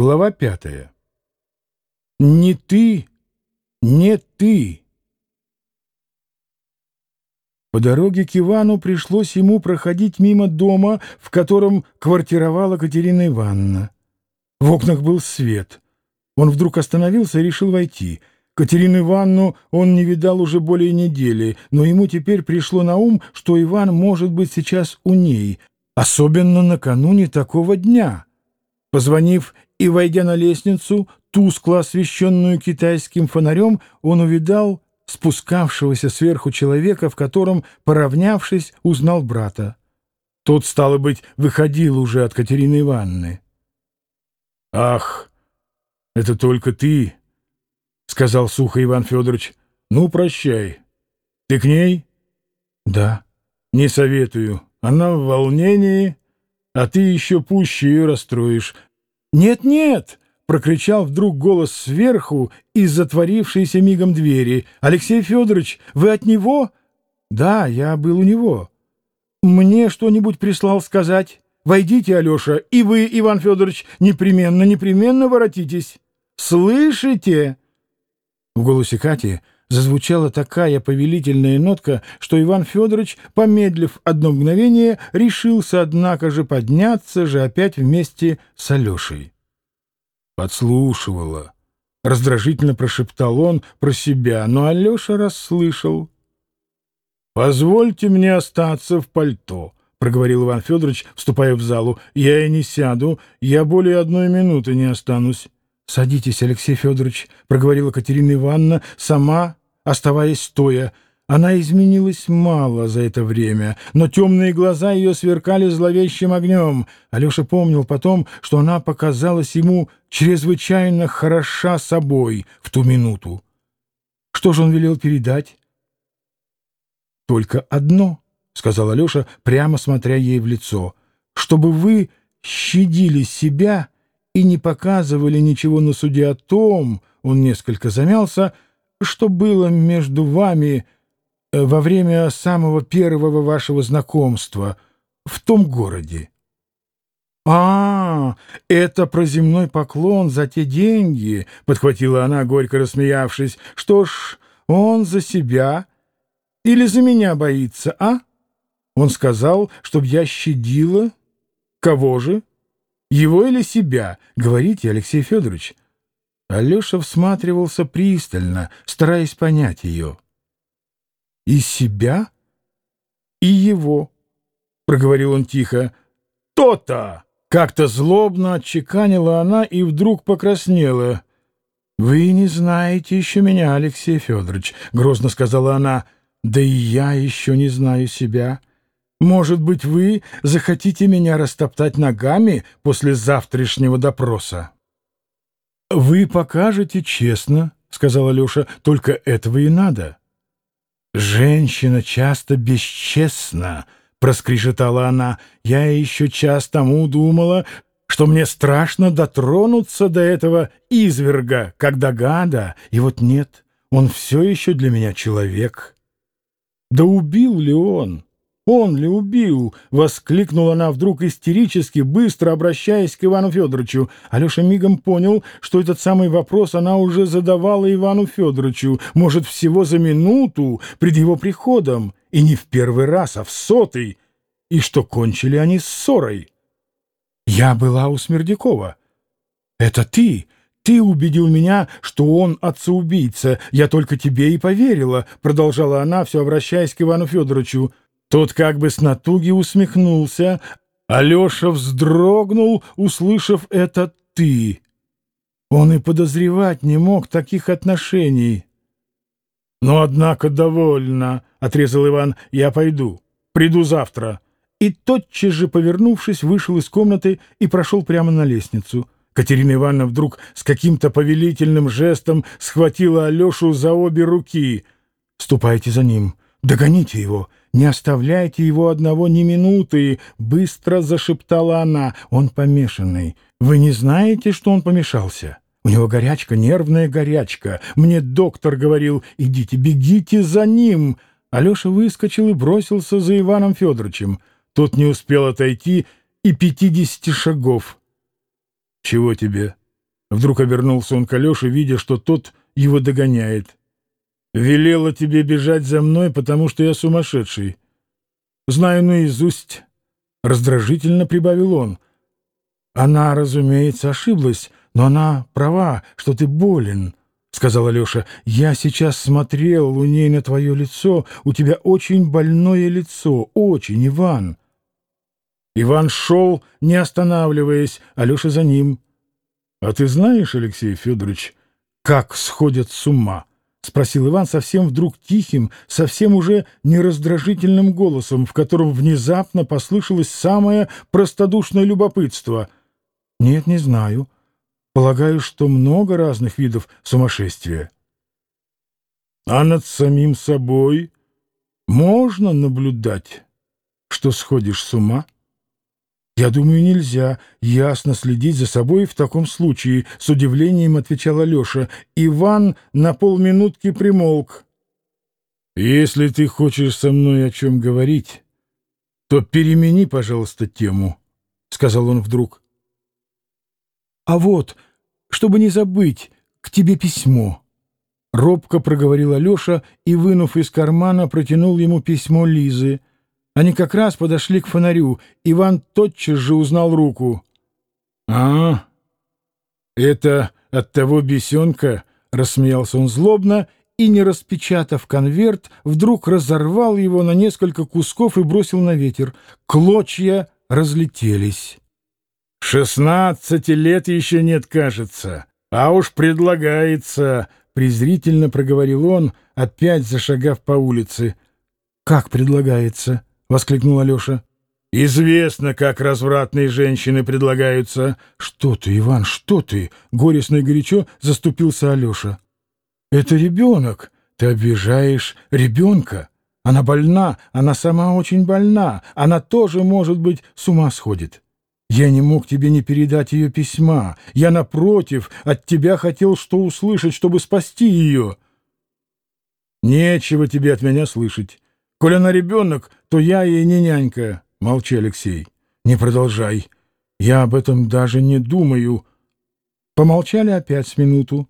Глава пятая. Не ты, не ты. По дороге к Ивану пришлось ему проходить мимо дома, в котором квартировала Катерина Ивановна. В окнах был свет. Он вдруг остановился и решил войти. Катерину Ивановну он не видал уже более недели, но ему теперь пришло на ум, что Иван может быть сейчас у ней, особенно накануне такого дня. Позвонив и, войдя на лестницу, тускло освещенную китайским фонарем, он увидал спускавшегося сверху человека, в котором, поравнявшись, узнал брата. Тот, стало быть, выходил уже от Катерины Ивановны. — Ах, это только ты, — сказал сухо Иван Федорович. — Ну, прощай. Ты к ней? — Да. — Не советую. Она в волнении, а ты еще пуще ее расстроишь. «Нет-нет!» — прокричал вдруг голос сверху из затворившейся мигом двери. «Алексей Федорович, вы от него?» «Да, я был у него». «Мне что-нибудь прислал сказать?» «Войдите, Алеша, и вы, Иван Федорович, непременно, непременно воротитесь. Слышите?» В голосе Кати зазвучала такая повелительная нотка, что Иван Федорович, помедлив одно мгновение, решился, однако же, подняться же опять вместе с Алешей. Подслушивала. Раздражительно прошептал он про себя, но Алеша расслышал. «Позвольте мне остаться в пальто», — проговорил Иван Федорович, вступая в залу. «Я и не сяду, я более одной минуты не останусь». «Садитесь, Алексей Федорович», — проговорила Катерина Ивановна, сама оставаясь стоя. Она изменилась мало за это время, но темные глаза ее сверкали зловещим огнем. Алеша помнил потом, что она показалась ему чрезвычайно хороша собой в ту минуту. Что же он велел передать? «Только одно», — сказал Алеша, прямо смотря ей в лицо, — «чтобы вы щадили себя и не показывали ничего на суде о том, — он несколько замялся, — что было между вами э, во время самого первого вашего знакомства в том городе? «А, это про земной поклон за те деньги», — подхватила она, горько рассмеявшись. «Что ж, он за себя или за меня боится, а? Он сказал, чтоб я щадила. Кого же? Его или себя? Говорите, Алексей Федорович». Алеша всматривался пристально, стараясь понять ее. «И себя, и его», — проговорил он тихо. «То-то!» — как-то злобно отчеканила она и вдруг покраснела. «Вы не знаете еще меня, Алексей Федорович», — грозно сказала она. «Да и я еще не знаю себя. Может быть, вы захотите меня растоптать ногами после завтрашнего допроса?» «Вы покажете честно», — сказал Алеша, — «только этого и надо». «Женщина часто бесчестна», — проскрежетала она. «Я еще час тому думала, что мне страшно дотронуться до этого изверга, как до гада, и вот нет, он все еще для меня человек». «Да убил ли он?» «Он ли убил?» — воскликнула она вдруг истерически, быстро обращаясь к Ивану Федоровичу. Алеша мигом понял, что этот самый вопрос она уже задавала Ивану Федоровичу, может, всего за минуту пред его приходом, и не в первый раз, а в сотый, и что кончили они ссорой. «Я была у Смердякова». «Это ты?» «Ты убедил меня, что он отца-убийца. Я только тебе и поверила», — продолжала она, все обращаясь к Ивану Федоровичу. Тот как бы с натуги усмехнулся. Алеша вздрогнул, услышав это «ты». Он и подозревать не мог таких отношений. «Ну, однако, довольно», — отрезал Иван, — «я пойду. Приду завтра». И тотчас же, повернувшись, вышел из комнаты и прошел прямо на лестницу. Катерина Ивановна вдруг с каким-то повелительным жестом схватила Алешу за обе руки. «Ступайте за ним, догоните его, не оставляйте его одного ни минуты!» — быстро зашептала она. «Он помешанный. Вы не знаете, что он помешался?» У него горячка, нервная горячка. Мне доктор говорил, идите, бегите за ним. Алеша выскочил и бросился за Иваном Федоровичем. Тот не успел отойти и пятидесяти шагов. — Чего тебе? Вдруг обернулся он к Алёше, видя, что тот его догоняет. «Велела тебе бежать за мной, потому что я сумасшедший. Знаю наизусть». Раздражительно прибавил он. «Она, разумеется, ошиблась, но она права, что ты болен». — сказал Алеша, — я сейчас смотрел у ней на твое лицо. У тебя очень больное лицо, очень, Иван. Иван шел, не останавливаясь, Алеша за ним. — А ты знаешь, Алексей Федорович, как сходят с ума? — спросил Иван совсем вдруг тихим, совсем уже нераздражительным голосом, в котором внезапно послышалось самое простодушное любопытство. — Нет, не знаю. — Полагаю, что много разных видов сумасшествия. А над самим собой можно наблюдать, что сходишь с ума? Я думаю, нельзя ясно следить за собой в таком случае, с удивлением отвечал Алеша. Иван на полминутки примолк. Если ты хочешь со мной о чем говорить, то перемени, пожалуйста, тему, сказал он вдруг. «А вот, чтобы не забыть, к тебе письмо». Робко проговорил Алеша и, вынув из кармана, протянул ему письмо Лизы. Они как раз подошли к фонарю. Иван тотчас же узнал руку. «А, это от того бесенка?» — рассмеялся он злобно и, не распечатав конверт, вдруг разорвал его на несколько кусков и бросил на ветер. Клочья разлетелись. «Шестнадцати лет еще нет, кажется, а уж предлагается», — презрительно проговорил он, опять зашагав по улице. «Как предлагается?» — воскликнул Алеша. «Известно, как развратные женщины предлагаются». «Что ты, Иван, что ты?» — горестно и горячо заступился Алеша. «Это ребенок. Ты обижаешь ребенка. Она больна, она сама очень больна. Она тоже, может быть, с ума сходит». Я не мог тебе не передать ее письма. Я, напротив, от тебя хотел что услышать, чтобы спасти ее. Нечего тебе от меня слышать. Коль она ребенок, то я ей не нянька. Молчи, Алексей. Не продолжай. Я об этом даже не думаю. Помолчали опять с минуту.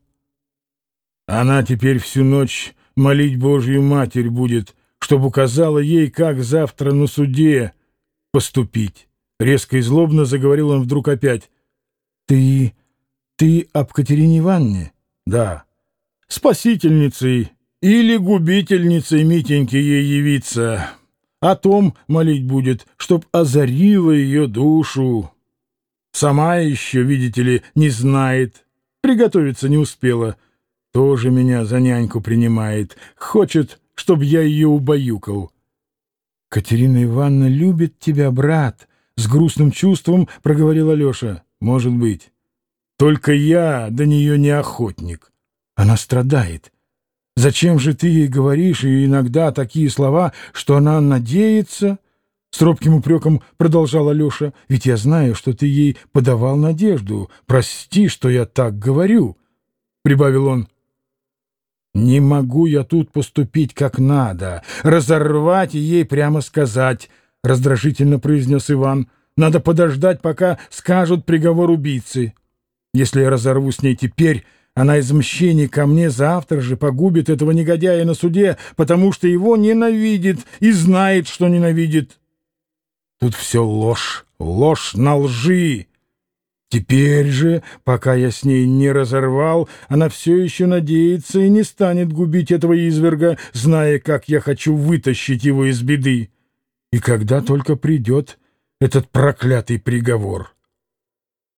Она теперь всю ночь молить Божью Матерь будет, чтобы указала ей, как завтра на суде поступить. Резко и злобно заговорил он вдруг опять. «Ты... ты об Катерине Ивановне?» «Да». «Спасительницей или губительницей Митеньки ей явиться. О том молить будет, чтоб озарила ее душу. Сама еще, видите ли, не знает, приготовиться не успела. Тоже меня за няньку принимает, хочет, чтоб я ее убаюкал». «Катерина Ивановна любит тебя, брат», с грустным чувством проговорил Алеша. «Может быть. Только я до нее не охотник. Она страдает. Зачем же ты ей говоришь и иногда такие слова, что она надеется?» С робким упреком продолжал Алеша. «Ведь я знаю, что ты ей подавал надежду. Прости, что я так говорю», — прибавил он. «Не могу я тут поступить как надо, разорвать и ей прямо сказать». — раздражительно произнес Иван. «Надо подождать, пока скажут приговор убийцы. Если я разорву с ней теперь, она из мщения ко мне завтра же погубит этого негодяя на суде, потому что его ненавидит и знает, что ненавидит. Тут все ложь, ложь на лжи». Теперь же, пока я с ней не разорвал, она все еще надеется и не станет губить этого изверга, зная, как я хочу вытащить его из беды. И когда только придет этот проклятый приговор.